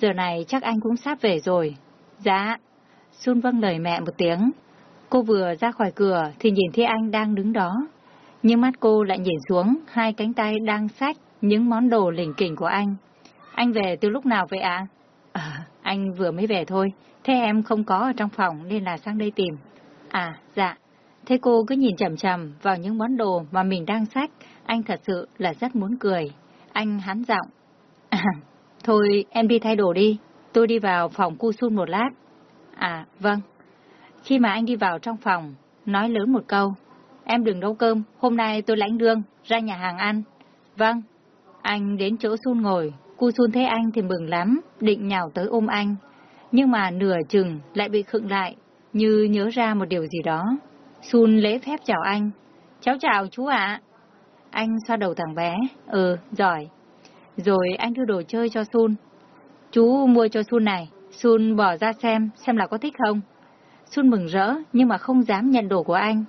giờ này chắc anh cũng sắp về rồi. Dạ. Xuân vâng lời mẹ một tiếng. Cô vừa ra khỏi cửa thì nhìn thấy anh đang đứng đó. Nhưng mắt cô lại nhìn xuống hai cánh tay đang xách những món đồ lỉnh kỉnh của anh. Anh về từ lúc nào vậy ạ? À? anh vừa mới về thôi. Thế em không có ở trong phòng nên là sang đây tìm. À, dạ. Thế cô cứ nhìn chầm chầm vào những món đồ mà mình đang xách. Anh thật sự là rất muốn cười. Anh hắn giọng. Thôi em đi thay đồ đi. Tôi đi vào phòng cu sun một lát. À, vâng. Khi mà anh đi vào trong phòng, nói lớn một câu. Em đừng nấu cơm, hôm nay tôi lãnh đương, ra nhà hàng ăn. Vâng. Anh đến chỗ Sun ngồi, Cu Sun thấy anh thì mừng lắm, định nhào tới ôm anh. Nhưng mà nửa chừng lại bị khựng lại, như nhớ ra một điều gì đó. Sun lễ phép chào anh. Cháu chào chú ạ. Anh xoa đầu thằng bé. Ừ, giỏi. Rồi anh đưa đồ chơi cho Sun. Chú mua cho Sun này. Sun bỏ ra xem, xem là có thích không. Sun mừng rỡ, nhưng mà không dám nhận đồ của anh.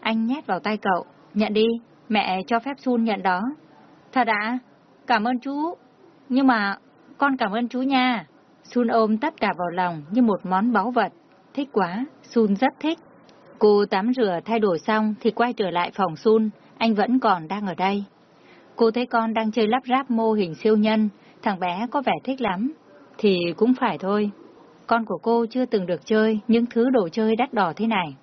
Anh nhét vào tay cậu. Nhận đi, mẹ cho phép Sun nhận đó. Thật ạ? Cảm ơn chú. Nhưng mà, con cảm ơn chú nha. Sun ôm tất cả vào lòng như một món báu vật. Thích quá, Sun rất thích. Cô tắm rửa thay đổi xong thì quay trở lại phòng Sun, anh vẫn còn đang ở đây. Cô thấy con đang chơi lắp ráp mô hình siêu nhân, thằng bé có vẻ thích lắm. Thì cũng phải thôi. Con của cô chưa từng được chơi những thứ đồ chơi đắt đỏ thế này.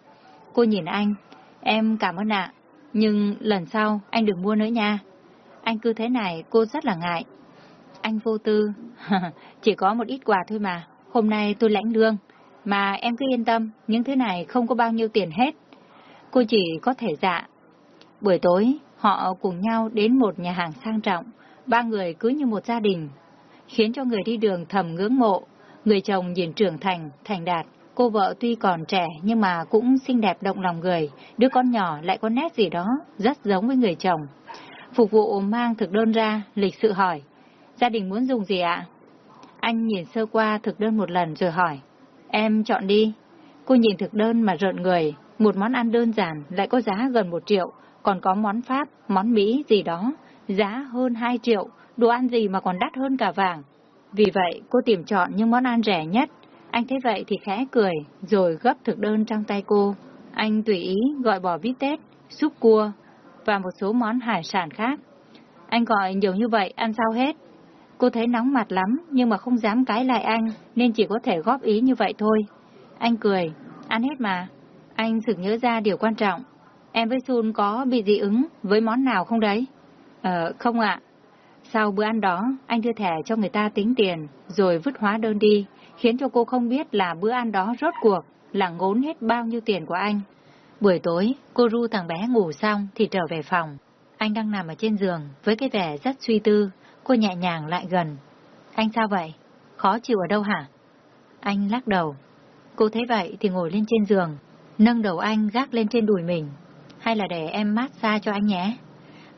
Cô nhìn anh, em cảm ơn ạ, nhưng lần sau anh đừng mua nữa nha. Anh cứ thế này cô rất là ngại. Anh vô tư, chỉ có một ít quà thôi mà, hôm nay tôi lãnh lương. Mà em cứ yên tâm, những thứ này không có bao nhiêu tiền hết. Cô chỉ có thể dạ. Buổi tối, họ cùng nhau đến một nhà hàng sang trọng, ba người cứ như một gia đình, khiến cho người đi đường thầm ngưỡng mộ. Người chồng nhìn trưởng thành, thành đạt, cô vợ tuy còn trẻ nhưng mà cũng xinh đẹp động lòng người, đứa con nhỏ lại có nét gì đó, rất giống với người chồng. Phục vụ mang thực đơn ra, lịch sự hỏi, gia đình muốn dùng gì ạ? Anh nhìn sơ qua thực đơn một lần rồi hỏi, Em chọn đi. Cô nhìn thực đơn mà rợn người, một món ăn đơn giản lại có giá gần một triệu, còn có món Pháp, món Mỹ gì đó, giá hơn hai triệu, đồ ăn gì mà còn đắt hơn cả vàng. Vì vậy, cô tìm chọn những món ăn rẻ nhất. Anh thấy vậy thì khẽ cười, rồi gấp thực đơn trong tay cô. Anh tùy ý gọi bò bít tết, súp cua và một số món hải sản khác. Anh gọi nhiều như vậy, ăn sao hết? Cô thấy nóng mặt lắm, nhưng mà không dám cái lại anh, nên chỉ có thể góp ý như vậy thôi. Anh cười, ăn hết mà. Anh sực nhớ ra điều quan trọng. Em với Sun có bị dị ứng với món nào không đấy? Ờ, không ạ. Sau bữa ăn đó, anh đưa thẻ cho người ta tính tiền, rồi vứt hóa đơn đi, khiến cho cô không biết là bữa ăn đó rốt cuộc là ngốn hết bao nhiêu tiền của anh. Buổi tối, cô ru thằng bé ngủ xong thì trở về phòng. Anh đang nằm ở trên giường với cái vẻ rất suy tư, Cô nhẹ nhàng lại gần. Anh sao vậy? Khó chịu ở đâu hả? Anh lắc đầu. Cô thấy vậy thì ngồi lên trên giường, nâng đầu anh gác lên trên đùi mình. Hay là để em massage cho anh nhé?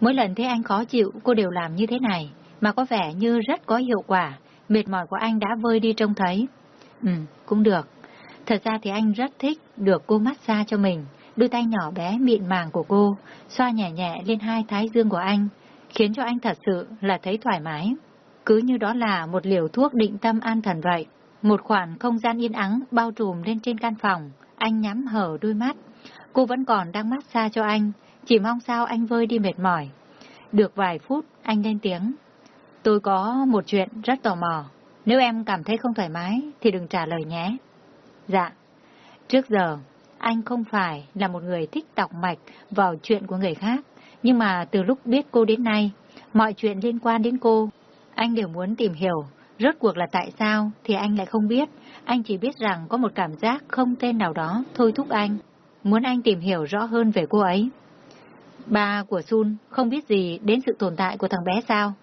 Mỗi lần thấy anh khó chịu, cô đều làm như thế này, mà có vẻ như rất có hiệu quả. Mệt mỏi của anh đã vơi đi trông thấy. Ừ, cũng được. Thật ra thì anh rất thích được cô massage cho mình. Đôi tay nhỏ bé mịn màng của cô, xoa nhẹ nhẹ lên hai thái dương của anh, khiến cho anh thật sự là thấy thoải mái. Cứ như đó là một liều thuốc định tâm an thần vậy. Một khoảng không gian yên ắng bao trùm lên trên căn phòng, anh nhắm hở đôi mắt. Cô vẫn còn đang mát xa cho anh, chỉ mong sao anh vơi đi mệt mỏi. Được vài phút, anh lên tiếng. Tôi có một chuyện rất tò mò. Nếu em cảm thấy không thoải mái, thì đừng trả lời nhé. Dạ. Trước giờ, anh không phải là một người thích tọc mạch vào chuyện của người khác. Nhưng mà từ lúc biết cô đến nay, mọi chuyện liên quan đến cô, anh đều muốn tìm hiểu. Rốt cuộc là tại sao thì anh lại không biết. Anh chỉ biết rằng có một cảm giác không tên nào đó thôi thúc anh. Muốn anh tìm hiểu rõ hơn về cô ấy. Ba của Sun không biết gì đến sự tồn tại của thằng bé sao?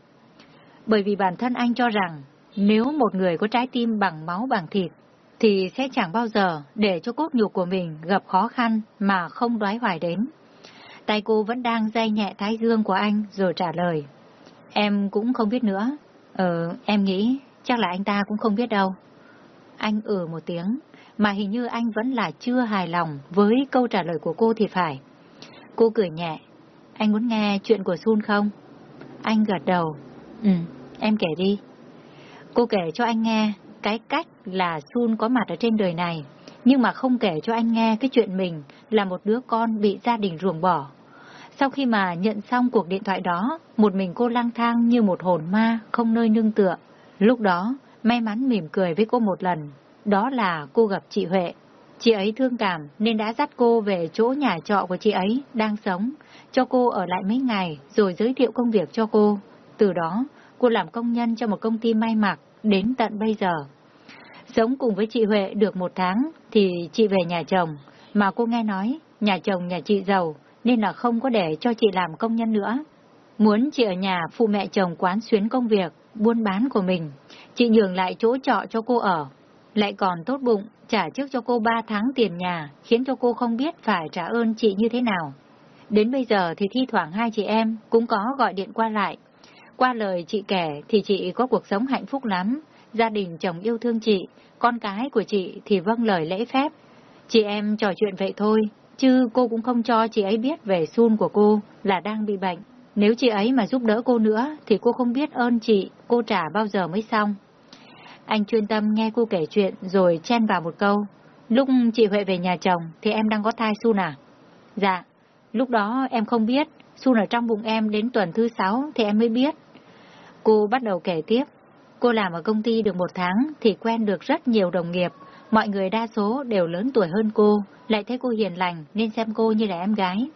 Bởi vì bản thân anh cho rằng nếu một người có trái tim bằng máu bằng thịt thì sẽ chẳng bao giờ để cho cốt nhục của mình gặp khó khăn mà không đoái hoài đến. Tay cô vẫn đang dây nhẹ thái dương của anh rồi trả lời. Em cũng không biết nữa. Ờ, em nghĩ chắc là anh ta cũng không biết đâu. Anh ừ một tiếng, mà hình như anh vẫn là chưa hài lòng với câu trả lời của cô thì phải. Cô cười nhẹ. Anh muốn nghe chuyện của Sun không? Anh gật đầu. Ừ, em kể đi. Cô kể cho anh nghe cái cách là Sun có mặt ở trên đời này, nhưng mà không kể cho anh nghe cái chuyện mình là một đứa con bị gia đình ruồng bỏ. Sau khi mà nhận xong cuộc điện thoại đó, một mình cô lang thang như một hồn ma, không nơi nương tựa. Lúc đó, may mắn mỉm cười với cô một lần, đó là cô gặp chị Huệ. Chị ấy thương cảm nên đã dắt cô về chỗ nhà trọ của chị ấy đang sống, cho cô ở lại mấy ngày rồi giới thiệu công việc cho cô. Từ đó, cô làm công nhân cho một công ty may mặc đến tận bây giờ. Sống cùng với chị Huệ được một tháng thì chị về nhà chồng, mà cô nghe nói nhà chồng nhà chị giàu nên là không có để cho chị làm công nhân nữa. Muốn chị ở nhà phụ mẹ chồng quán xuyến công việc, buôn bán của mình, chị nhường lại chỗ trọ cho cô ở. Lại còn tốt bụng, trả trước cho cô ba tháng tiền nhà, khiến cho cô không biết phải trả ơn chị như thế nào. Đến bây giờ thì thi thoảng hai chị em cũng có gọi điện qua lại. Qua lời chị kể thì chị có cuộc sống hạnh phúc lắm, gia đình chồng yêu thương chị, con cái của chị thì vâng lời lễ phép. Chị em trò chuyện vậy thôi, chứ cô cũng không cho chị ấy biết về Sun của cô là đang bị bệnh. Nếu chị ấy mà giúp đỡ cô nữa thì cô không biết ơn chị, cô trả bao giờ mới xong. Anh chuyên tâm nghe cô kể chuyện rồi chen vào một câu. Lúc chị Huệ về nhà chồng thì em đang có thai Sun à? Dạ, lúc đó em không biết, Sun ở trong bụng em đến tuần thứ sáu thì em mới biết. Cô bắt đầu kể tiếp. Cô làm ở công ty được một tháng thì quen được rất nhiều đồng nghiệp. Mọi người đa số đều lớn tuổi hơn cô, lại thấy cô hiền lành nên xem cô như là em gái.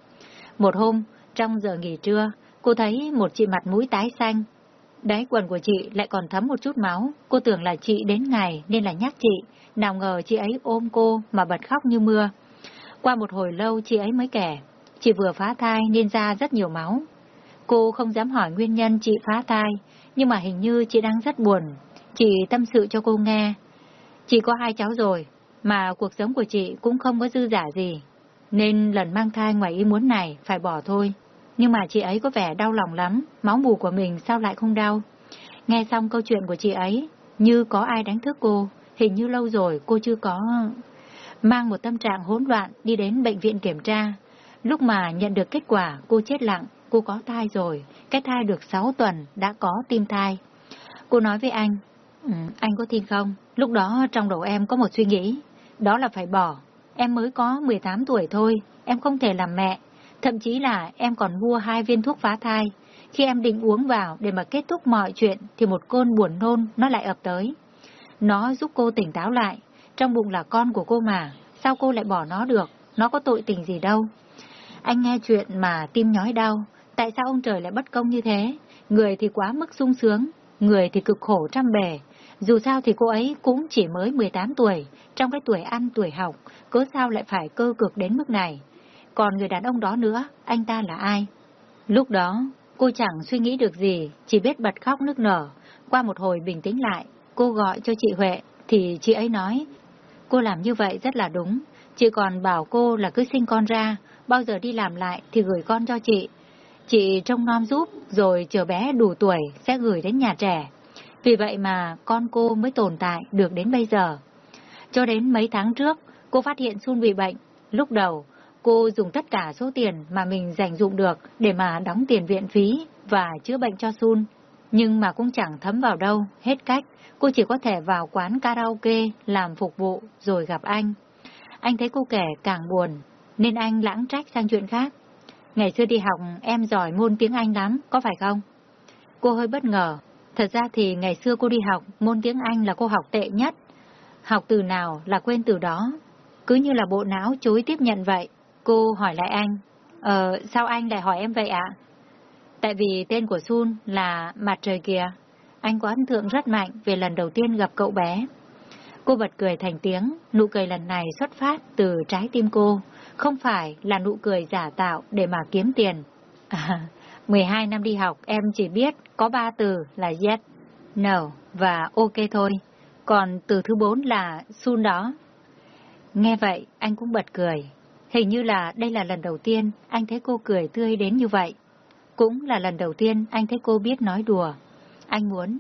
Một hôm, trong giờ nghỉ trưa, cô thấy một chị mặt mũi tái xanh. Đáy quần của chị lại còn thấm một chút máu, cô tưởng là chị đến ngày nên là nhắc chị, nào ngờ chị ấy ôm cô mà bật khóc như mưa. Qua một hồi lâu chị ấy mới kể, chị vừa phá thai nên ra rất nhiều máu. Cô không dám hỏi nguyên nhân chị phá thai, nhưng mà hình như chị đang rất buồn. Chị tâm sự cho cô nghe. Chị có hai cháu rồi, mà cuộc sống của chị cũng không có dư giả gì. Nên lần mang thai ngoài ý muốn này phải bỏ thôi. Nhưng mà chị ấy có vẻ đau lòng lắm, máu mù của mình sao lại không đau. Nghe xong câu chuyện của chị ấy, như có ai đánh thức cô, hình như lâu rồi cô chưa có... Mang một tâm trạng hỗn loạn đi đến bệnh viện kiểm tra. Lúc mà nhận được kết quả, cô chết lặng, cô có thai rồi, cái thai được 6 tuần, đã có tim thai. Cô nói với anh, ừ, anh có tin không? Lúc đó trong đầu em có một suy nghĩ, đó là phải bỏ. Em mới có 18 tuổi thôi, em không thể làm mẹ. Thậm chí là em còn mua hai viên thuốc phá thai. Khi em định uống vào để mà kết thúc mọi chuyện thì một cơn buồn nôn nó lại ập tới. Nó giúp cô tỉnh táo lại. Trong bụng là con của cô mà, sao cô lại bỏ nó được? Nó có tội tình gì đâu. Anh nghe chuyện mà tim nhói đau, Tại sao ông trời lại bất công như thế? Người thì quá mức sung sướng, người thì cực khổ trăm bề. Dù sao thì cô ấy cũng chỉ mới 18 tuổi, trong cái tuổi ăn tuổi học, cớ sao lại phải cơ cực đến mức này? Còn người đàn ông đó nữa, anh ta là ai? Lúc đó, cô chẳng suy nghĩ được gì, chỉ biết bật khóc nức nở. Qua một hồi bình tĩnh lại, cô gọi cho chị Huệ, thì chị ấy nói, cô làm như vậy rất là đúng. Chị còn bảo cô là cứ sinh con ra, bao giờ đi làm lại thì gửi con cho chị. Chị trông nom giúp, rồi chờ bé đủ tuổi sẽ gửi đến nhà trẻ. Vì vậy mà con cô mới tồn tại được đến bây giờ. Cho đến mấy tháng trước, cô phát hiện Sun bị bệnh. Lúc đầu, cô dùng tất cả số tiền mà mình dành dụng được để mà đóng tiền viện phí và chữa bệnh cho Sun. Nhưng mà cũng chẳng thấm vào đâu, hết cách. Cô chỉ có thể vào quán karaoke làm phục vụ rồi gặp anh. Anh thấy cô kể càng buồn, nên anh lãng trách sang chuyện khác. Ngày xưa đi học em giỏi môn tiếng Anh lắm, có phải không? Cô hơi bất ngờ. Thật ra thì ngày xưa cô đi học, môn tiếng Anh là cô học tệ nhất. Học từ nào là quên từ đó. Cứ như là bộ não chối tiếp nhận vậy. Cô hỏi lại anh. Ờ, sao anh lại hỏi em vậy ạ? Tại vì tên của Sun là Mặt Trời kìa. Anh có ấn tượng rất mạnh về lần đầu tiên gặp cậu bé. Cô bật cười thành tiếng, nụ cười lần này xuất phát từ trái tim cô, không phải là nụ cười giả tạo để mà kiếm tiền. À, 12 năm đi học em chỉ biết có ba từ là yes, no và ok thôi, còn từ thứ bốn là sun đó. Nghe vậy, anh cũng bật cười. Hình như là đây là lần đầu tiên anh thấy cô cười tươi đến như vậy. Cũng là lần đầu tiên anh thấy cô biết nói đùa. Anh muốn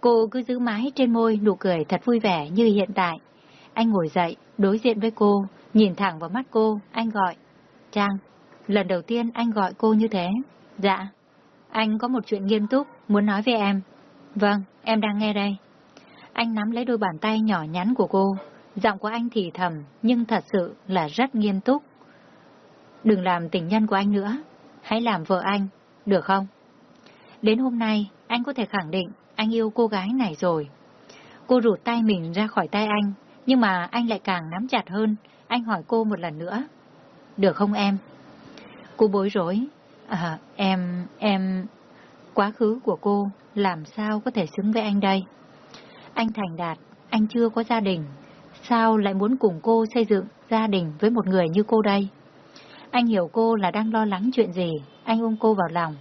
cô cứ giữ mái trên môi nụ cười thật vui vẻ như hiện tại. Anh ngồi dậy, đối diện với cô, Nhìn thẳng vào mắt cô, anh gọi. Trang, lần đầu tiên anh gọi cô như thế. Dạ, anh có một chuyện nghiêm túc, muốn nói với em. Vâng, em đang nghe đây. Anh nắm lấy đôi bàn tay nhỏ nhắn của cô. Giọng của anh thì thầm, nhưng thật sự là rất nghiêm túc. Đừng làm tình nhân của anh nữa. Hãy làm vợ anh, được không? Đến hôm nay, anh có thể khẳng định anh yêu cô gái này rồi. Cô rụt tay mình ra khỏi tay anh, nhưng mà anh lại càng nắm chặt hơn. Anh hỏi cô một lần nữa. Được không em? Cô bối rối. À, em, em... Quá khứ của cô làm sao có thể xứng với anh đây? Anh thành đạt, anh chưa có gia đình. Sao lại muốn cùng cô xây dựng gia đình với một người như cô đây? Anh hiểu cô là đang lo lắng chuyện gì, anh ôm cô vào lòng.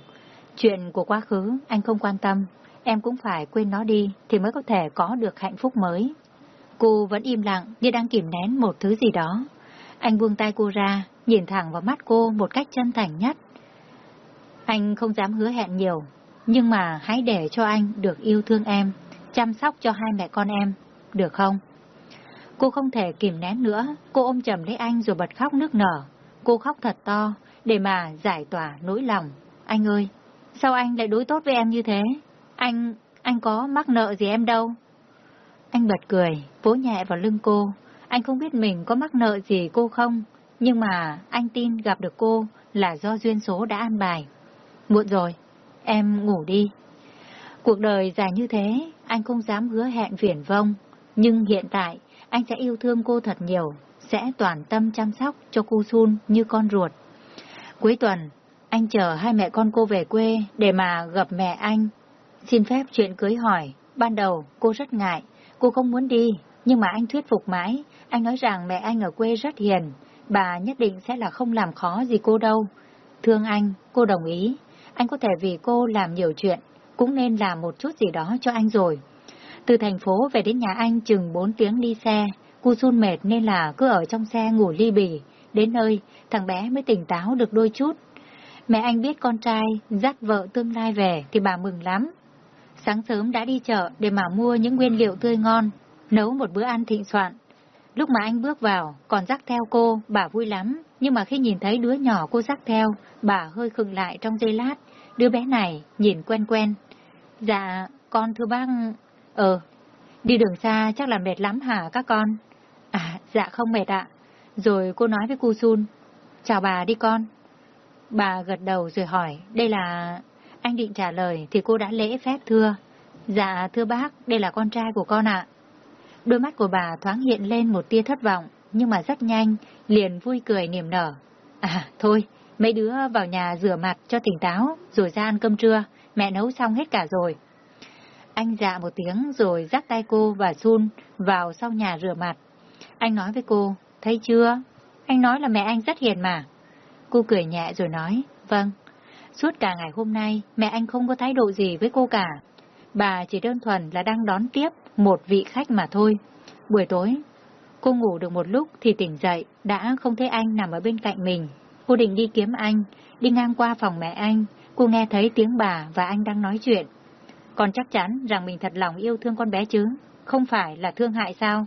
Chuyện của quá khứ, anh không quan tâm, em cũng phải quên nó đi thì mới có thể có được hạnh phúc mới. Cô vẫn im lặng như đang kìm nén một thứ gì đó. Anh buông tay cô ra, nhìn thẳng vào mắt cô một cách chân thành nhất. Anh không dám hứa hẹn nhiều, nhưng mà hãy để cho anh được yêu thương em, chăm sóc cho hai mẹ con em, được không? Cô không thể kìm nén nữa, cô ôm chầm lấy anh rồi bật khóc nước nở. Cô khóc thật to, để mà giải tỏa nỗi lòng. Anh ơi, sao anh lại đối tốt với em như thế? Anh, anh có mắc nợ gì em đâu? Anh bật cười, vỗ nhẹ vào lưng cô. Anh không biết mình có mắc nợ gì cô không, nhưng mà anh tin gặp được cô là do duyên số đã an bài. Muộn rồi, em ngủ đi. Cuộc đời dài như thế, anh không dám hứa hẹn viển vông, nhưng hiện tại anh sẽ yêu thương cô thật nhiều, sẽ toàn tâm chăm sóc cho cô Sun như con ruột. Cuối tuần, anh chờ hai mẹ con cô về quê để mà gặp mẹ anh. Xin phép chuyện cưới hỏi, ban đầu cô rất ngại, cô không muốn đi, nhưng mà anh thuyết phục mãi, anh nói rằng mẹ anh ở quê rất hiền, bà nhất định sẽ là không làm khó gì cô đâu. Thương anh, cô đồng ý, anh có thể vì cô làm nhiều chuyện, cũng nên làm một chút gì đó cho anh rồi. Từ thành phố về đến nhà anh chừng 4 tiếng đi xe, cu Sun mệt nên là cứ ở trong xe ngủ ly bì. Đến nơi, thằng bé mới tỉnh táo được đôi chút. Mẹ anh biết con trai dắt vợ tương lai về thì bà mừng lắm. Sáng sớm đã đi chợ để mà mua những nguyên liệu tươi ngon, nấu một bữa ăn thịnh soạn. Lúc mà anh bước vào, còn dắt theo cô, bà vui lắm, nhưng mà khi nhìn thấy đứa nhỏ cô dắt theo, bà hơi khựng lại trong giây lát. Đứa bé này nhìn quen quen. Dạ, con thưa bác... Ờ, đi đường xa chắc là mệt lắm hả các con? À, dạ không mệt ạ. Rồi cô nói với cô Sun. Chào bà đi con. Bà gật đầu rồi hỏi, đây là... Anh định trả lời thì cô đã lễ phép thưa. Dạ thưa bác, đây là con trai của con ạ. Đôi mắt của bà thoáng hiện lên một tia thất vọng, nhưng mà rất nhanh, liền vui cười niềm nở. À, thôi, mấy đứa vào nhà rửa mặt cho tỉnh táo, rồi ra ăn cơm trưa, mẹ nấu xong hết cả rồi. Anh dạ một tiếng rồi dắt tay cô và Sun vào sau nhà rửa mặt. Anh nói với cô, thấy chưa? Anh nói là mẹ anh rất hiền mà. Cô cười nhẹ rồi nói, vâng. Suốt cả ngày hôm nay, mẹ anh không có thái độ gì với cô cả. Bà chỉ đơn thuần là đang đón tiếp một vị khách mà thôi. Buổi tối, cô ngủ được một lúc thì tỉnh dậy, đã không thấy anh nằm ở bên cạnh mình. Cô định đi kiếm anh, đi ngang qua phòng mẹ anh, cô nghe thấy tiếng bà và anh đang nói chuyện. Con chắc chắn rằng mình thật lòng yêu thương con bé chứ, không phải là thương hại sao?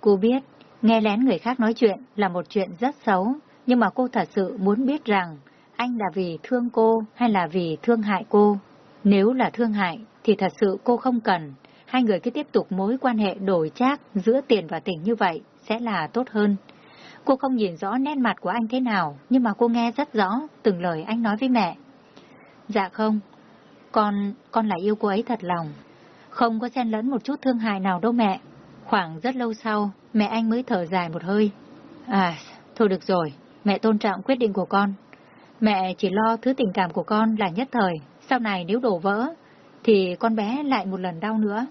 Cô biết, nghe lén người khác nói chuyện là một chuyện rất xấu, nhưng mà cô thật sự muốn biết rằng anh là vì thương cô hay là vì thương hại cô. Nếu là thương hại thì thật sự cô không cần. Hai người cứ tiếp tục mối quan hệ đổi trác giữa tiền và tình như vậy sẽ là tốt hơn. Cô không nhìn rõ nét mặt của anh thế nào, nhưng mà cô nghe rất rõ từng lời anh nói với mẹ. Dạ không, con, con lại yêu cô ấy thật lòng. Không có xen lẫn một chút thương hại nào đâu mẹ. Khoảng rất lâu sau, mẹ anh mới thở dài một hơi. À, thôi được rồi, mẹ tôn trọng quyết định của con. Mẹ chỉ lo thứ tình cảm của con là nhất thời, sau này nếu đổ vỡ, thì con bé lại một lần đau nữa.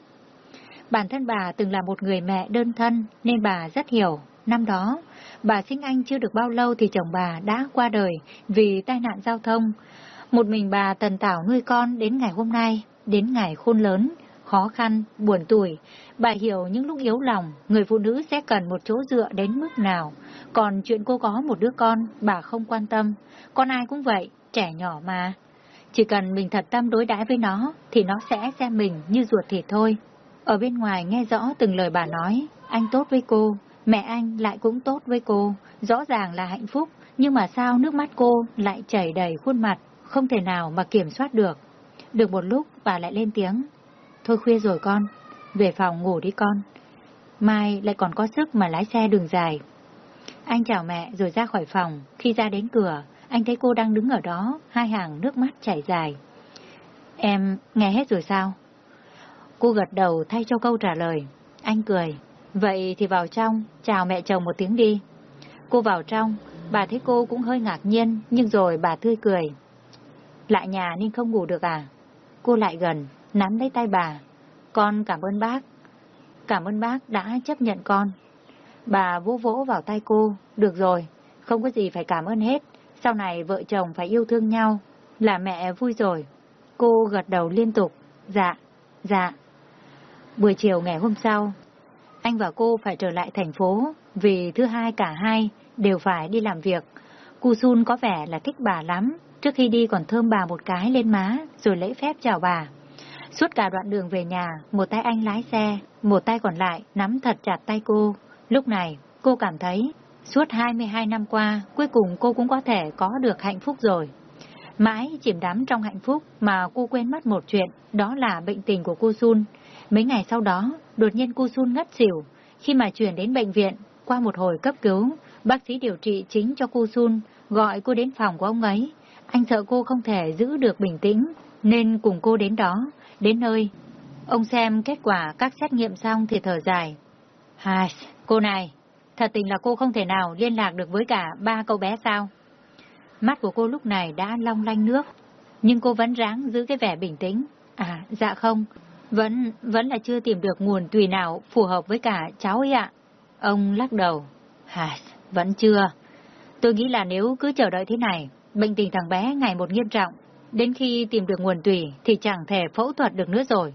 Bản thân bà từng là một người mẹ đơn thân nên bà rất hiểu. Năm đó, bà sinh anh chưa được bao lâu thì chồng bà đã qua đời vì tai nạn giao thông. Một mình bà tần tảo nuôi con đến ngày hôm nay, đến ngày khôn lớn, khó khăn, buồn tuổi. Bà hiểu những lúc yếu lòng, người phụ nữ sẽ cần một chỗ dựa đến mức nào. Còn chuyện cô có một đứa con, bà không quan tâm. Con ai cũng vậy, trẻ nhỏ mà. Chỉ cần mình thật tâm đối đãi với nó, thì nó sẽ xem mình như ruột thịt thôi. Ở bên ngoài nghe rõ từng lời bà nói, anh tốt với cô, mẹ anh lại cũng tốt với cô, rõ ràng là hạnh phúc, nhưng mà sao nước mắt cô lại chảy đầy khuôn mặt, không thể nào mà kiểm soát được. Được một lúc bà lại lên tiếng, thôi khuya rồi con, về phòng ngủ đi con. Mai lại còn có sức mà lái xe đường dài. Anh chào mẹ rồi ra khỏi phòng, khi ra đến cửa, anh thấy cô đang đứng ở đó, hai hàng nước mắt chảy dài. Em nghe hết rồi sao? Cô gật đầu thay cho câu trả lời. Anh cười. Vậy thì vào trong, chào mẹ chồng một tiếng đi. Cô vào trong, bà thấy cô cũng hơi ngạc nhiên, nhưng rồi bà tươi cười. Lại nhà nên không ngủ được à? Cô lại gần, nắm lấy tay bà. Con cảm ơn bác. Cảm ơn bác đã chấp nhận con. Bà vỗ vỗ vào tay cô. Được rồi, không có gì phải cảm ơn hết. Sau này vợ chồng phải yêu thương nhau. Là mẹ vui rồi. Cô gật đầu liên tục. Dạ, dạ. Buổi chiều ngày hôm sau, anh và cô phải trở lại thành phố vì thứ hai cả hai đều phải đi làm việc. cô Sun có vẻ là thích bà lắm, trước khi đi còn thơm bà một cái lên má rồi lễ phép chào bà. Suốt cả đoạn đường về nhà, một tay anh lái xe, một tay còn lại nắm thật chặt tay cô. Lúc này, cô cảm thấy suốt 22 năm qua, cuối cùng cô cũng có thể có được hạnh phúc rồi. Mãi chìm đắm trong hạnh phúc mà cô quên mất một chuyện, đó là bệnh tình của cô Sun. Mấy ngày sau đó, đột nhiên cô Sun ngất xỉu. Khi mà chuyển đến bệnh viện, qua một hồi cấp cứu, bác sĩ điều trị chính cho cô Sun, gọi cô đến phòng của ông ấy. Anh sợ cô không thể giữ được bình tĩnh, nên cùng cô đến đó, đến nơi. Ông xem kết quả các xét nghiệm xong thì thở dài. Hai, cô này, thật tình là cô không thể nào liên lạc được với cả ba cậu bé sao? Mắt của cô lúc này đã long lanh nước, nhưng cô vẫn ráng giữ cái vẻ bình tĩnh. À, dạ không, vẫn, vẫn là chưa tìm được nguồn tùy nào phù hợp với cả cháu ấy ạ. Ông lắc đầu. Hài, vẫn chưa. Tôi nghĩ là nếu cứ chờ đợi thế này, bệnh tình thằng bé ngày một nghiêm trọng, đến khi tìm được nguồn tùy thì chẳng thể phẫu thuật được nữa rồi.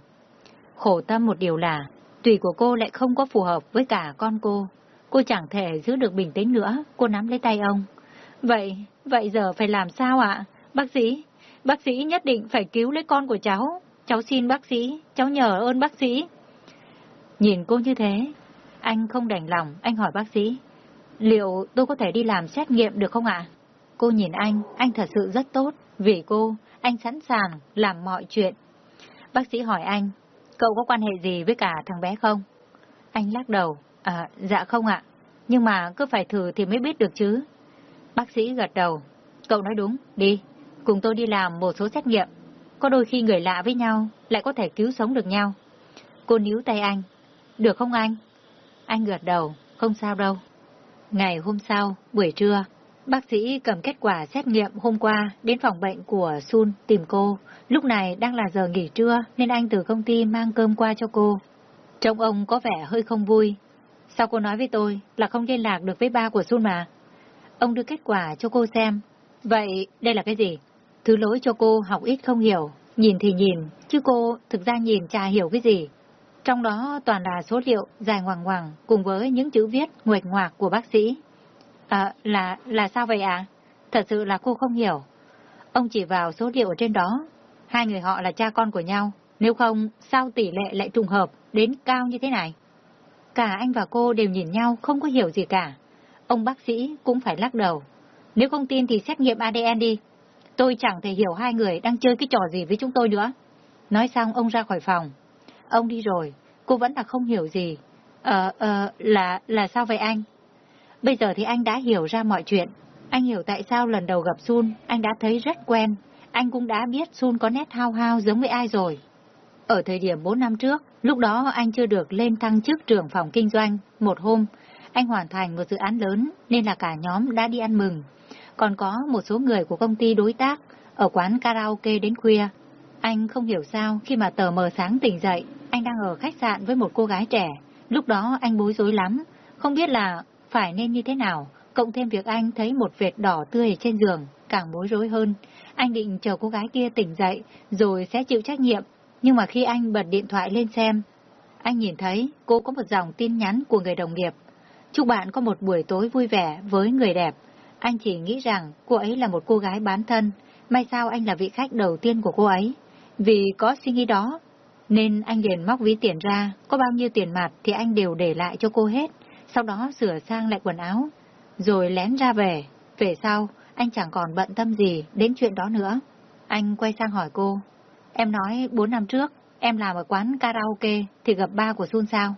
Khổ tâm một điều là, tùy của cô lại không có phù hợp với cả con cô. Cô chẳng thể giữ được bình tĩnh nữa, cô nắm lấy tay ông. Vậy, vậy giờ phải làm sao ạ? Bác sĩ, bác sĩ nhất định phải cứu lấy con của cháu. Cháu xin bác sĩ, cháu nhờ ơn bác sĩ. Nhìn cô như thế, anh không đành lòng, anh hỏi bác sĩ. Liệu tôi có thể đi làm xét nghiệm được không ạ? Cô nhìn anh, anh thật sự rất tốt. Vì cô, anh sẵn sàng làm mọi chuyện. Bác sĩ hỏi anh, cậu có quan hệ gì với cả thằng bé không? Anh lắc đầu, à, dạ không ạ. Nhưng mà cứ phải thử thì mới biết được chứ. Bác sĩ gật đầu, cậu nói đúng, đi, cùng tôi đi làm một số xét nghiệm. Có đôi khi người lạ với nhau lại có thể cứu sống được nhau. Cô níu tay anh. Được không anh? Anh gật đầu, không sao đâu. Ngày hôm sau, buổi trưa, bác sĩ cầm kết quả xét nghiệm hôm qua đến phòng bệnh của Sun tìm cô. Lúc này đang là giờ nghỉ trưa nên anh từ công ty mang cơm qua cho cô. Trông ông có vẻ hơi không vui. Sao cô nói với tôi là không liên lạc được với ba của Sun mà? Ông đưa kết quả cho cô xem. Vậy đây là cái gì? Thứ lỗi cho cô học ít không hiểu, nhìn thì nhìn, chứ cô thực ra nhìn chả hiểu cái gì. Trong đó toàn là số liệu dài ngoằng ngoằng cùng với những chữ viết nguệch ngoạc của bác sĩ. À, là, là sao vậy ạ? À? Thật sự là cô không hiểu. Ông chỉ vào số liệu ở trên đó. Hai người họ là cha con của nhau. Nếu không, sao tỷ lệ lại trùng hợp đến cao như thế này? Cả anh và cô đều nhìn nhau không có hiểu gì cả. Ông bác sĩ cũng phải lắc đầu. Nếu không tin thì xét nghiệm ADN đi. Tôi chẳng thể hiểu hai người đang chơi cái trò gì với chúng tôi nữa. Nói xong ông ra khỏi phòng. Ông đi rồi, cô vẫn là không hiểu gì. Ờ, ờ, là, là sao vậy anh? Bây giờ thì anh đã hiểu ra mọi chuyện. Anh hiểu tại sao lần đầu gặp Sun, anh đã thấy rất quen. Anh cũng đã biết Sun có nét hao hao giống với ai rồi. Ở thời điểm 4 năm trước, lúc đó anh chưa được lên thăng chức trưởng phòng kinh doanh. Một hôm, anh hoàn thành một dự án lớn nên là cả nhóm đã đi ăn mừng còn có một số người của công ty đối tác ở quán karaoke đến khuya. Anh không hiểu sao khi mà tờ mờ sáng tỉnh dậy, anh đang ở khách sạn với một cô gái trẻ. Lúc đó anh bối rối lắm, không biết là phải nên như thế nào, cộng thêm việc anh thấy một vệt đỏ tươi trên giường, càng bối rối hơn. Anh định chờ cô gái kia tỉnh dậy, rồi sẽ chịu trách nhiệm. Nhưng mà khi anh bật điện thoại lên xem, anh nhìn thấy cô có một dòng tin nhắn của người đồng nghiệp. Chúc bạn có một buổi tối vui vẻ với người đẹp. Anh chỉ nghĩ rằng cô ấy là một cô gái bán thân, may sao anh là vị khách đầu tiên của cô ấy. Vì có suy nghĩ đó, nên anh liền móc ví tiền ra, có bao nhiêu tiền mặt thì anh đều để lại cho cô hết, sau đó sửa sang lại quần áo, rồi lén ra về. Về sau, anh chẳng còn bận tâm gì đến chuyện đó nữa. Anh quay sang hỏi cô, em nói bốn năm trước, em làm ở quán karaoke thì gặp ba của Sun sao?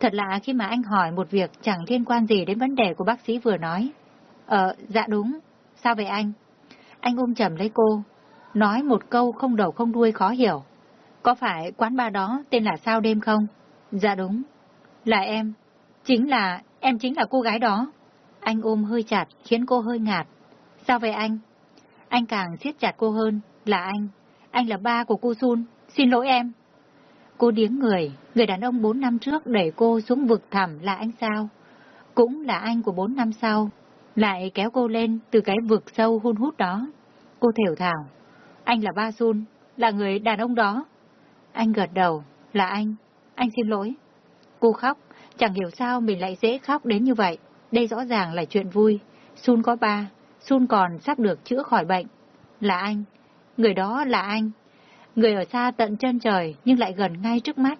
Thật lạ khi mà anh hỏi một việc chẳng liên quan gì đến vấn đề của bác sĩ vừa nói. Ờ, dạ đúng. Sao vậy anh? Anh ôm chầm lấy cô, nói một câu không đầu không đuôi khó hiểu. Có phải quán ba đó tên là Sao Đêm không? Dạ đúng. Là em. Chính là, em chính là cô gái đó. Anh ôm hơi chặt khiến cô hơi ngạt. Sao vậy anh? Anh càng siết chặt cô hơn. Là anh. Anh là ba của cô Sun. Xin lỗi em. Cô điếng người, người đàn ông bốn năm trước đẩy cô xuống vực thẳm là anh sao? Cũng là anh của bốn năm sau, lại kéo cô lên từ cái vực sâu hun hút đó. Cô thều thào, anh là ba Sun, là người đàn ông đó. Anh gật đầu, là anh, anh xin lỗi. Cô khóc, chẳng hiểu sao mình lại dễ khóc đến như vậy. Đây rõ ràng là chuyện vui. Sun có ba, Sun còn sắp được chữa khỏi bệnh. Là anh, người đó là anh. Người ở xa tận chân trời nhưng lại gần ngay trước mắt.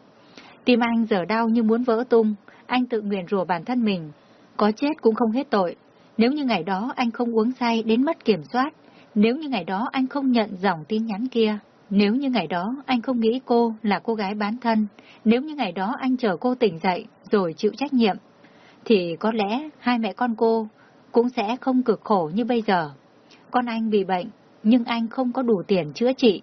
Tim anh giờ đau như muốn vỡ tung, anh tự nguyện rủa bản thân mình. Có chết cũng không hết tội. Nếu như ngày đó anh không uống say đến mất kiểm soát, nếu như ngày đó anh không nhận dòng tin nhắn kia, nếu như ngày đó anh không nghĩ cô là cô gái bán thân, nếu như ngày đó anh chờ cô tỉnh dậy rồi chịu trách nhiệm, thì có lẽ hai mẹ con cô cũng sẽ không cực khổ như bây giờ. Con anh bị bệnh, nhưng anh không có đủ tiền chữa trị.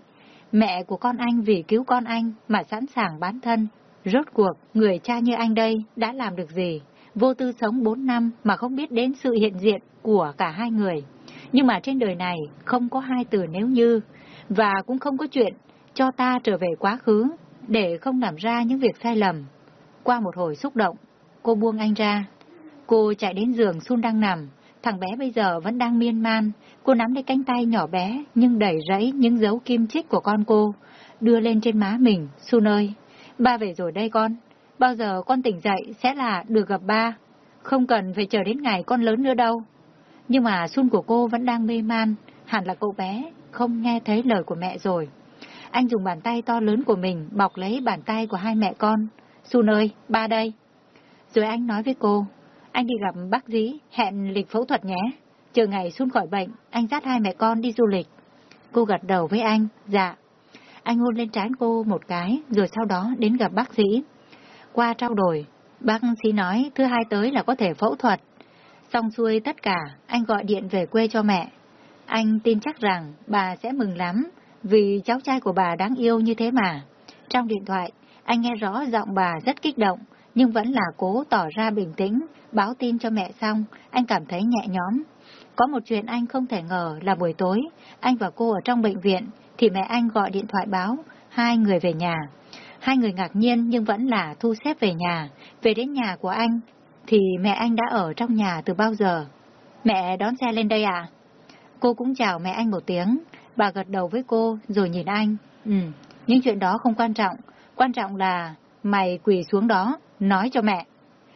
Mẹ của con anh vì cứu con anh mà sẵn sàng bán thân. Rốt cuộc, người cha như anh đây đã làm được gì? Vô tư sống bốn năm mà không biết đến sự hiện diện của cả hai người. Nhưng mà trên đời này không có hai từ nếu như, và cũng không có chuyện cho ta trở về quá khứ để không làm ra những việc sai lầm. Qua một hồi xúc động, cô buông anh ra. Cô chạy đến giường Sun đang nằm, thằng bé bây giờ vẫn đang miên man. Cô nắm lấy cánh tay nhỏ bé nhưng đẩy rẫy những dấu kim chích của con cô, đưa lên trên má mình. Sun ơi, ba về rồi đây con. Bao giờ con tỉnh dậy sẽ là được gặp ba. Không cần phải chờ đến ngày con lớn nữa đâu. Nhưng mà Sun của cô vẫn đang mê man, hẳn là cậu bé không nghe thấy lời của mẹ rồi. Anh dùng bàn tay to lớn của mình bọc lấy bàn tay của hai mẹ con. Sun ơi, ba đây. Rồi anh nói với cô, anh đi gặp bác dĩ, hẹn lịch phẫu thuật nhé. Chờ ngày Sun khỏi bệnh, anh dắt hai mẹ con đi du lịch. Cô gật đầu với anh, dạ. Anh hôn lên trán cô một cái, rồi sau đó đến gặp bác sĩ. Qua trao đổi, bác sĩ nói thứ hai tới là có thể phẫu thuật. Xong xuôi tất cả, anh gọi điện về quê cho mẹ. Anh tin chắc rằng bà sẽ mừng lắm, vì cháu trai của bà đáng yêu như thế mà. Trong điện thoại, anh nghe rõ giọng bà rất kích động, nhưng vẫn là cố tỏ ra bình tĩnh, báo tin cho mẹ xong, anh cảm thấy nhẹ nhõm. Có một chuyện anh không thể ngờ là buổi tối, anh và cô ở trong bệnh viện, thì mẹ anh gọi điện thoại báo, hai người về nhà. Hai người ngạc nhiên nhưng vẫn là thu xếp về nhà, về đến nhà của anh, thì mẹ anh đã ở trong nhà từ bao giờ. Mẹ đón xe lên đây à? Cô cũng chào mẹ anh một tiếng, bà gật đầu với cô rồi nhìn anh. Ừ, những chuyện đó không quan trọng, quan trọng là mày quỳ xuống đó, nói cho mẹ.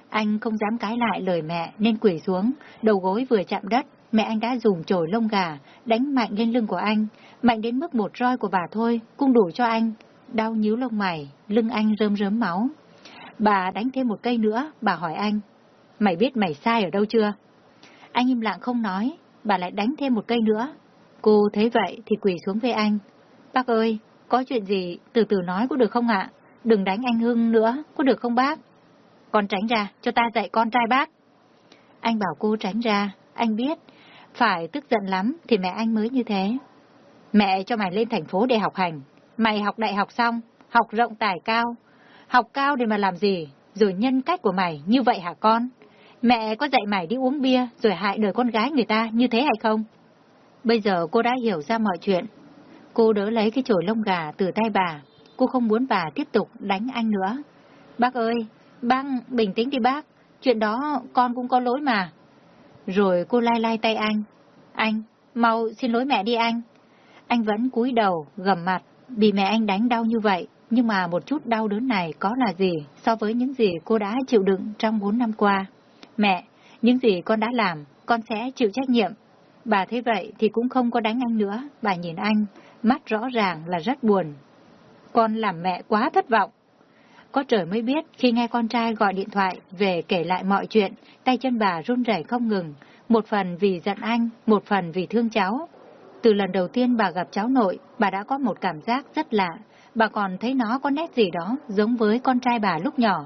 Anh không dám cãi lại lời mẹ nên quỳ xuống, đầu gối vừa chạm đất, mẹ anh đã dùng chổi lông gà đánh mạnh lên lưng của anh, mạnh đến mức một roi của bà thôi cũng đủ cho anh. Đau nhíu lông mày, lưng anh rơm rớm máu. Bà đánh thêm một cây nữa, bà hỏi anh, mày biết mày sai ở đâu chưa? Anh im lặng không nói, bà lại đánh thêm một cây nữa. Cô thấy vậy thì quỳ xuống với anh. Bác ơi, có chuyện gì từ từ nói có được không ạ? Đừng đánh anh Hưng nữa, có được không bác? Con tránh ra, cho ta dạy con trai bác. Anh bảo cô tránh ra, anh biết, phải tức giận lắm thì mẹ anh mới như thế. Mẹ cho mày lên thành phố để học hành, mày học đại học xong, học rộng tài cao. Học cao để mà làm gì, rồi nhân cách của mày như vậy hả con? Mẹ có dạy mày đi uống bia rồi hại đời con gái người ta như thế hay không? Bây giờ cô đã hiểu ra mọi chuyện. Cô đỡ lấy cái chổi lông gà từ tay bà. Cô không muốn bà tiếp tục đánh anh nữa. Bác ơi, bác bình tĩnh đi bác. Chuyện đó con cũng có lỗi mà. Rồi cô lai lai tay anh. Anh, mau xin lỗi mẹ đi anh. Anh vẫn cúi đầu, gầm mặt, bị mẹ anh đánh đau như vậy. Nhưng mà một chút đau đớn này có là gì so với những gì cô đã chịu đựng trong bốn năm qua. Mẹ, những gì con đã làm, con sẽ chịu trách nhiệm. Bà thấy vậy thì cũng không có đánh anh nữa, bà nhìn anh, mắt rõ ràng là rất buồn. Con làm mẹ quá thất vọng. Có trời mới biết khi nghe con trai gọi điện thoại về kể lại mọi chuyện, tay chân bà run rẩy không ngừng, một phần vì giận anh, một phần vì thương cháu. Từ lần đầu tiên bà gặp cháu nội, bà đã có một cảm giác rất lạ, bà còn thấy nó có nét gì đó giống với con trai bà lúc nhỏ.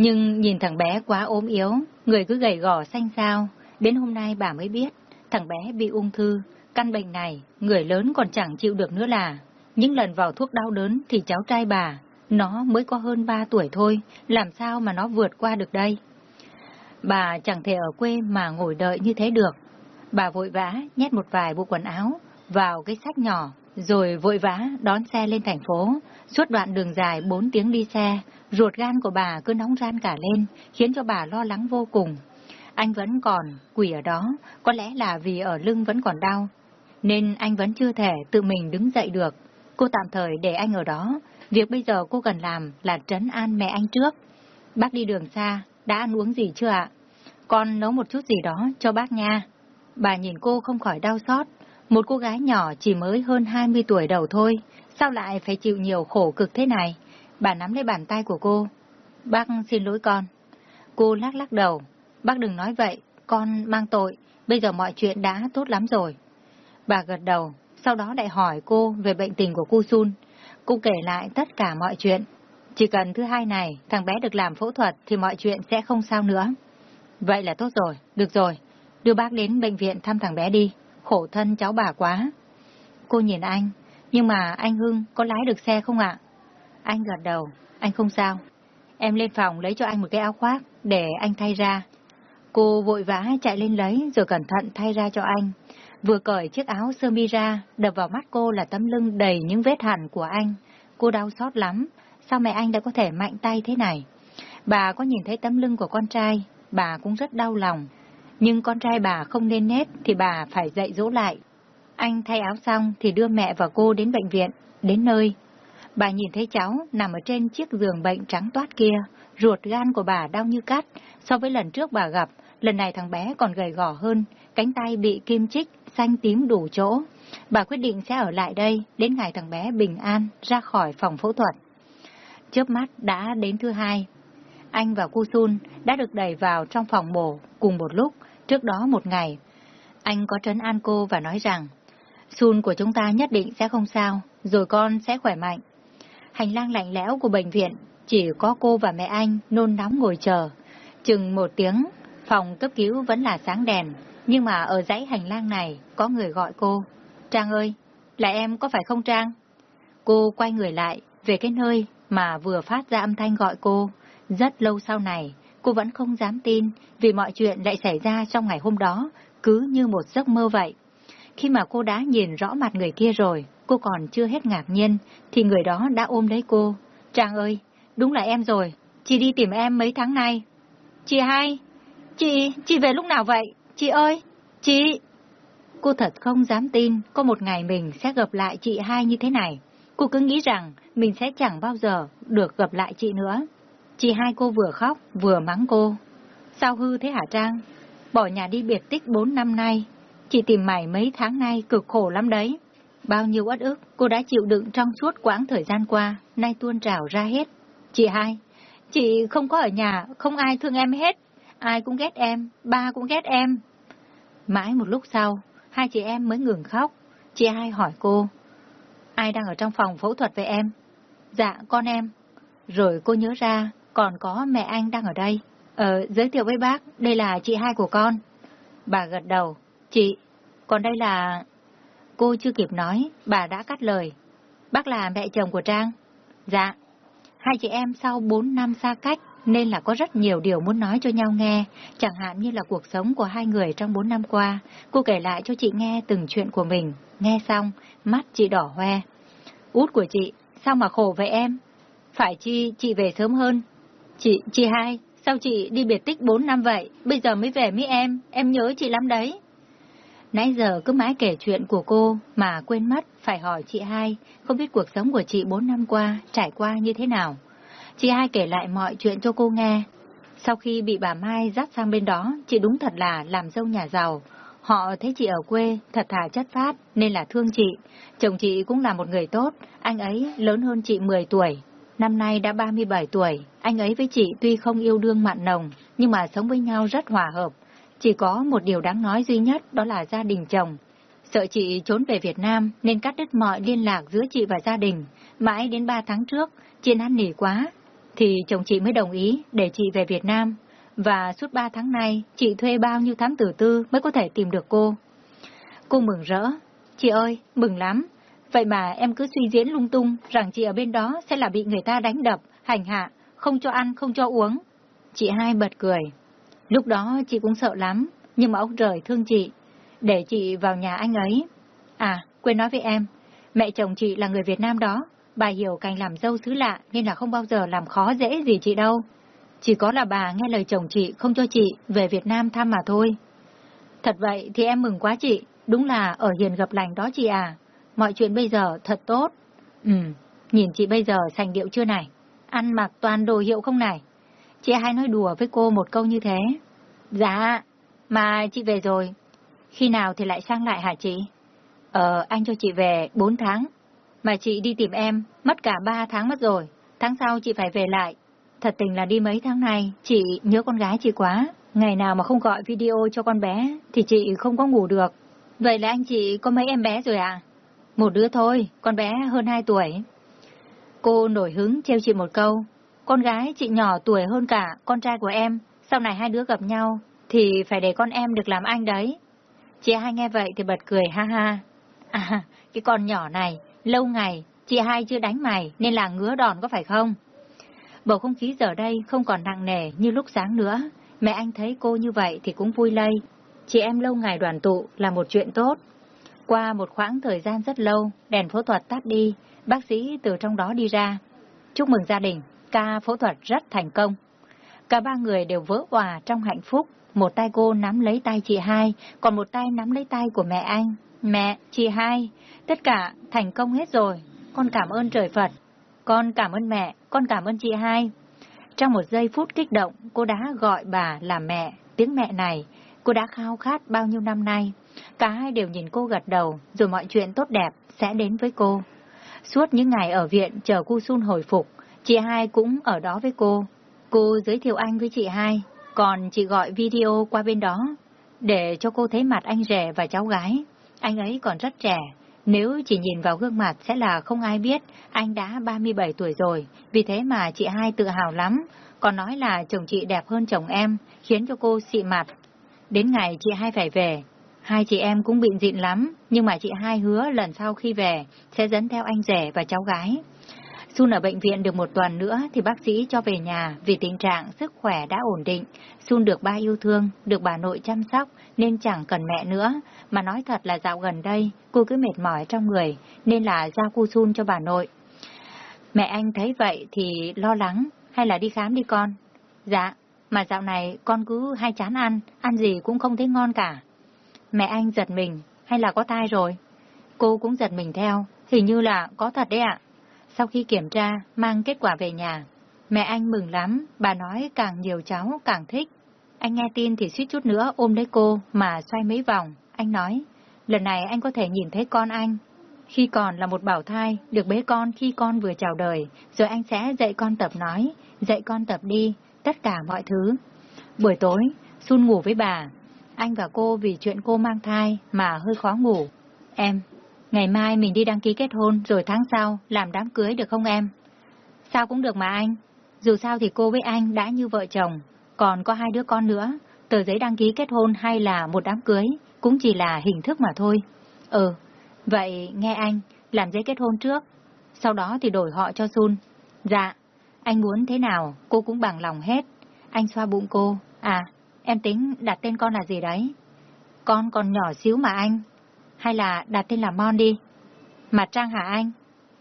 Nhưng nhìn thằng bé quá ốm yếu, người cứ gầy gò xanh xao, đến hôm nay bà mới biết, thằng bé bị ung thư, căn bệnh này, người lớn còn chẳng chịu được nữa là. Những lần vào thuốc đau đớn thì cháu trai bà, nó mới có hơn ba tuổi thôi, làm sao mà nó vượt qua được đây? Bà chẳng thể ở quê mà ngồi đợi như thế được. Bà vội vã nhét một vài bộ quần áo vào cái sách nhỏ, rồi vội vã đón xe lên thành phố. Suốt đoạn đường dài bốn tiếng đi xe, ruột gan của bà cứ nóng ran cả lên, khiến cho bà lo lắng vô cùng. Anh vẫn còn quỷ ở đó, có lẽ là vì ở lưng vẫn còn đau, nên anh vẫn chưa thể tự mình đứng dậy được. Cô tạm thời để anh ở đó, việc bây giờ cô cần làm là trấn an mẹ anh trước. Bác đi đường xa, đã ăn uống gì chưa ạ? Con nấu một chút gì đó cho bác nha. Bà nhìn cô không khỏi đau xót. Một cô gái nhỏ chỉ mới hơn 20 tuổi đầu thôi, sao lại phải chịu nhiều khổ cực thế này? Bà nắm lấy bàn tay của cô. Bác xin lỗi con. Cô lắc lắc đầu. Bác đừng nói vậy, con mang tội, bây giờ mọi chuyện đã tốt lắm rồi. Bà gật đầu, sau đó lại hỏi cô về bệnh tình của cô Sun. Cô kể lại tất cả mọi chuyện. Chỉ cần thứ hai này, thằng bé được làm phẫu thuật thì mọi chuyện sẽ không sao nữa. Vậy là tốt rồi, được rồi. Đưa bác đến bệnh viện thăm thằng bé đi, khổ thân cháu bà quá. Cô nhìn anh, nhưng mà anh Hưng có lái được xe không ạ? Anh gật đầu, anh không sao. Em lên phòng lấy cho anh một cái áo khoác để anh thay ra. Cô vội vã chạy lên lấy rồi cẩn thận thay ra cho anh. Vừa cởi chiếc áo sơ mi ra, đập vào mắt cô là tấm lưng đầy những vết hẳn của anh. Cô đau xót lắm, sao mẹ anh đã có thể mạnh tay thế này? Bà có nhìn thấy tấm lưng của con trai, bà cũng rất đau lòng. Nhưng con trai bà không nên nết thì bà phải dạy dỗ lại. Anh thay áo xong thì đưa mẹ và cô đến bệnh viện, đến nơi. Bà nhìn thấy cháu nằm ở trên chiếc giường bệnh trắng toát kia, ruột gan của bà đau như cắt. So với lần trước bà gặp, lần này thằng bé còn gầy gò hơn, cánh tay bị kim chích, xanh tím đủ chỗ. Bà quyết định sẽ ở lại đây đến ngày thằng bé bình an ra khỏi phòng phẫu thuật. Chớp mắt đã đến thứ hai. Anh và cô Sun đã được đẩy vào trong phòng mổ cùng một lúc, trước đó một ngày. Anh có trấn an cô và nói rằng, Sun của chúng ta nhất định sẽ không sao, rồi con sẽ khỏe mạnh. Hành lang lạnh lẽo của bệnh viện, chỉ có cô và mẹ anh nôn nóng ngồi chờ. Chừng một tiếng, phòng cấp cứu vẫn là sáng đèn, nhưng mà ở dãy hành lang này có người gọi cô. Trang ơi, là em có phải không Trang? Cô quay người lại về cái nơi mà vừa phát ra âm thanh gọi cô. Rất lâu sau này, cô vẫn không dám tin vì mọi chuyện lại xảy ra trong ngày hôm đó, cứ như một giấc mơ vậy. Khi mà cô đã nhìn rõ mặt người kia rồi, cô còn chưa hết ngạc nhiên, thì người đó đã ôm lấy cô. Trang ơi, đúng là em rồi, chị đi tìm em mấy tháng nay. Chị hai, chị, chị về lúc nào vậy? Chị ơi, chị... Cô thật không dám tin có một ngày mình sẽ gặp lại chị hai như thế này. Cô cứ nghĩ rằng mình sẽ chẳng bao giờ được gặp lại chị nữa. Chị hai cô vừa khóc vừa mắng cô. Sao hư thế hả Trang? Bỏ nhà đi biệt tích bốn năm nay. Chị tìm mày mấy tháng nay cực khổ lắm đấy. Bao nhiêu uất ức cô đã chịu đựng trong suốt quãng thời gian qua, nay tuôn trào ra hết. Chị hai, chị không có ở nhà, không ai thương em hết. Ai cũng ghét em, ba cũng ghét em. Mãi một lúc sau, hai chị em mới ngừng khóc. Chị hai hỏi cô, ai đang ở trong phòng phẫu thuật với em? Dạ, con em. Rồi cô nhớ ra, còn có mẹ anh đang ở đây. Ờ, giới thiệu với bác, đây là chị hai của con. Bà gật đầu, chị, còn đây là... Cô chưa kịp nói, bà đã cắt lời. Bác là mẹ chồng của Trang. Dạ. Hai chị em sau bốn năm xa cách, nên là có rất nhiều điều muốn nói cho nhau nghe, chẳng hạn như là cuộc sống của hai người trong bốn năm qua. Cô kể lại cho chị nghe từng chuyện của mình, nghe xong, mắt chị đỏ hoe. Út của chị, sao mà khổ vậy em? Phải chi chị về sớm hơn? Chị, chị hai, sao chị đi biệt tích bốn năm vậy, bây giờ mới về với em, em nhớ chị lắm đấy. Nãy giờ cứ mãi kể chuyện của cô mà quên mất phải hỏi chị hai, không biết cuộc sống của chị bốn năm qua trải qua như thế nào. Chị hai kể lại mọi chuyện cho cô nghe. Sau khi bị bà Mai dắt sang bên đó, chị đúng thật là làm dâu nhà giàu. Họ thấy chị ở quê, thật thà chất phát, nên là thương chị. Chồng chị cũng là một người tốt, anh ấy lớn hơn chị 10 tuổi. Năm nay đã 37 tuổi, anh ấy với chị tuy không yêu đương mặn nồng, nhưng mà sống với nhau rất hòa hợp. Chỉ có một điều đáng nói duy nhất đó là gia đình chồng. Sợ chị trốn về Việt Nam nên cắt đứt mọi liên lạc giữa chị và gia đình. Mãi đến ba tháng trước, chị năn nỉ quá, thì chồng chị mới đồng ý để chị về Việt Nam. Và suốt ba tháng nay, chị thuê bao nhiêu thám tử tư mới có thể tìm được cô. Cô mừng rỡ. Chị ơi, mừng lắm. Vậy mà em cứ suy diễn lung tung rằng chị ở bên đó sẽ là bị người ta đánh đập, hành hạ, không cho ăn, không cho uống. Chị hai bật cười. Lúc đó chị cũng sợ lắm, nhưng mà ông trời thương chị, để chị vào nhà anh ấy. À, quên nói với em, mẹ chồng chị là người Việt Nam đó, bà hiểu cành làm dâu xứ lạ nên là không bao giờ làm khó dễ gì chị đâu. Chỉ có là bà nghe lời chồng chị không cho chị về Việt Nam thăm mà thôi. Thật vậy thì em mừng quá chị, đúng là ở hiền gặp lành đó chị à. Mọi chuyện bây giờ thật tốt. Ừ, nhìn chị bây giờ sành điệu chưa này? Ăn mặc toàn đồ hiệu không này? Chị hay nói đùa với cô một câu như thế. Dạ, mà chị về rồi. Khi nào thì lại sang lại hả chị? Ờ, anh cho chị về 4 tháng. Mà chị đi tìm em, mất cả 3 tháng mất rồi. Tháng sau chị phải về lại. Thật tình là đi mấy tháng này, chị nhớ con gái chị quá. Ngày nào mà không gọi video cho con bé, thì chị không có ngủ được. Vậy là anh chị có mấy em bé rồi à? Một đứa thôi, con bé hơn hai tuổi. Cô nổi hứng treo chị một câu. Con gái chị nhỏ tuổi hơn cả con trai của em. Sau này hai đứa gặp nhau, thì phải để con em được làm anh đấy. Chị hai nghe vậy thì bật cười ha ha. À, cái con nhỏ này, lâu ngày, chị hai chưa đánh mày nên là ngứa đòn có phải không? Bầu không khí giờ đây không còn nặng nề như lúc sáng nữa. Mẹ anh thấy cô như vậy thì cũng vui lây. Chị em lâu ngày đoàn tụ là một chuyện tốt. Qua một khoảng thời gian rất lâu, đèn phẫu thuật tắt đi, bác sĩ từ trong đó đi ra. Chúc mừng gia đình, ca phẫu thuật rất thành công. Cả ba người đều vỡ hòa trong hạnh phúc. Một tay cô nắm lấy tay chị hai, còn một tay nắm lấy tay của mẹ anh. Mẹ, chị hai, tất cả thành công hết rồi. Con cảm ơn trời Phật. Con cảm ơn mẹ, con cảm ơn chị hai. Trong một giây phút kích động, cô đã gọi bà là mẹ. Tiếng mẹ này, cô đã khao khát bao nhiêu năm nay. Cả hai đều nhìn cô gật đầu, rồi mọi chuyện tốt đẹp sẽ đến với cô. Suốt những ngày ở viện chờ cô Sun hồi phục, chị hai cũng ở đó với cô. Cô giới thiệu anh với chị hai, còn chị gọi video qua bên đó, để cho cô thấy mặt anh rể và cháu gái. Anh ấy còn rất trẻ, nếu chỉ nhìn vào gương mặt sẽ là không ai biết anh đã 37 tuổi rồi, vì thế mà chị hai tự hào lắm, còn nói là chồng chị đẹp hơn chồng em, khiến cho cô xị mặt. Đến ngày chị hai phải về, hai chị em cũng bị dịn lắm, nhưng mà chị hai hứa lần sau khi về sẽ dẫn theo anh rể và cháu gái. Sun ở bệnh viện được một tuần nữa thì bác sĩ cho về nhà vì tình trạng sức khỏe đã ổn định. Sun được ba yêu thương, được bà nội chăm sóc nên chẳng cần mẹ nữa. Mà nói thật là dạo gần đây cô cứ mệt mỏi trong người nên là giao cu Sun cho bà nội. Mẹ anh thấy vậy thì lo lắng hay là đi khám đi con? Dạ, mà dạo này con cứ hay chán ăn, ăn gì cũng không thấy ngon cả. Mẹ anh giật mình hay là có tai rồi? Cô cũng giật mình theo, hình như là có thật đấy ạ. Sau khi kiểm tra, mang kết quả về nhà, mẹ anh mừng lắm, bà nói càng nhiều cháu càng thích. Anh nghe tin thì suýt chút nữa ôm lấy cô mà xoay mấy vòng. Anh nói, lần này anh có thể nhìn thấy con anh. Khi còn là một bảo thai, được bế con khi con vừa chào đời, rồi anh sẽ dạy con tập nói, dạy con tập đi, tất cả mọi thứ. Buổi tối, Sun ngủ với bà. Anh và cô vì chuyện cô mang thai mà hơi khó ngủ. Em, Ngày mai mình đi đăng ký kết hôn rồi tháng sau làm đám cưới được không em? Sao cũng được mà anh. Dù sao thì cô với anh đã như vợ chồng, còn có hai đứa con nữa. Tờ giấy đăng ký kết hôn hay là một đám cưới cũng chỉ là hình thức mà thôi. Ừ, vậy nghe anh, làm giấy kết hôn trước, sau đó thì đổi họ cho Sun. Dạ, anh muốn thế nào, cô cũng bằng lòng hết. Anh xoa bụng cô. À, em tính đặt tên con là gì đấy? Con còn nhỏ xíu mà anh, hay là đặt tên là Mon đi? Mặt Trang hả anh?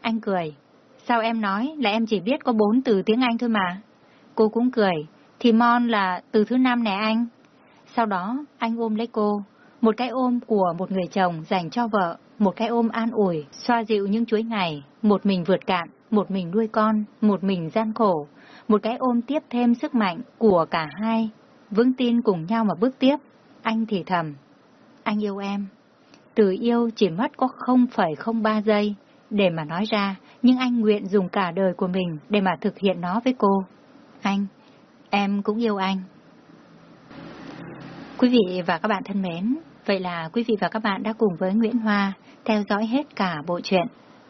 Anh cười. Sao em nói là em chỉ biết có bốn từ tiếng Anh thôi mà? Cô cũng cười. Thì Mon là từ thứ năm nè anh. Sau đó, anh ôm lấy cô. Một cái ôm của một người chồng dành cho vợ. Một cái ôm an ủi, xoa dịu những chuỗi ngày. Một mình vượt cạn, một mình nuôi con, một mình gian khổ. Một cái ôm tiếp thêm sức mạnh của cả hai. Vững tin cùng nhau mà bước tiếp. Anh thì thầm. Anh yêu em. Từ yêu chỉ mất có 0,03 giây để mà nói ra, nhưng anh nguyện dùng cả đời của mình để mà thực hiện nó với cô. Anh, em cũng yêu anh. Quý vị và các bạn thân mến, Vậy là quý vị và các bạn đã cùng với Nguyễn Hoa theo dõi hết cả bộ truyện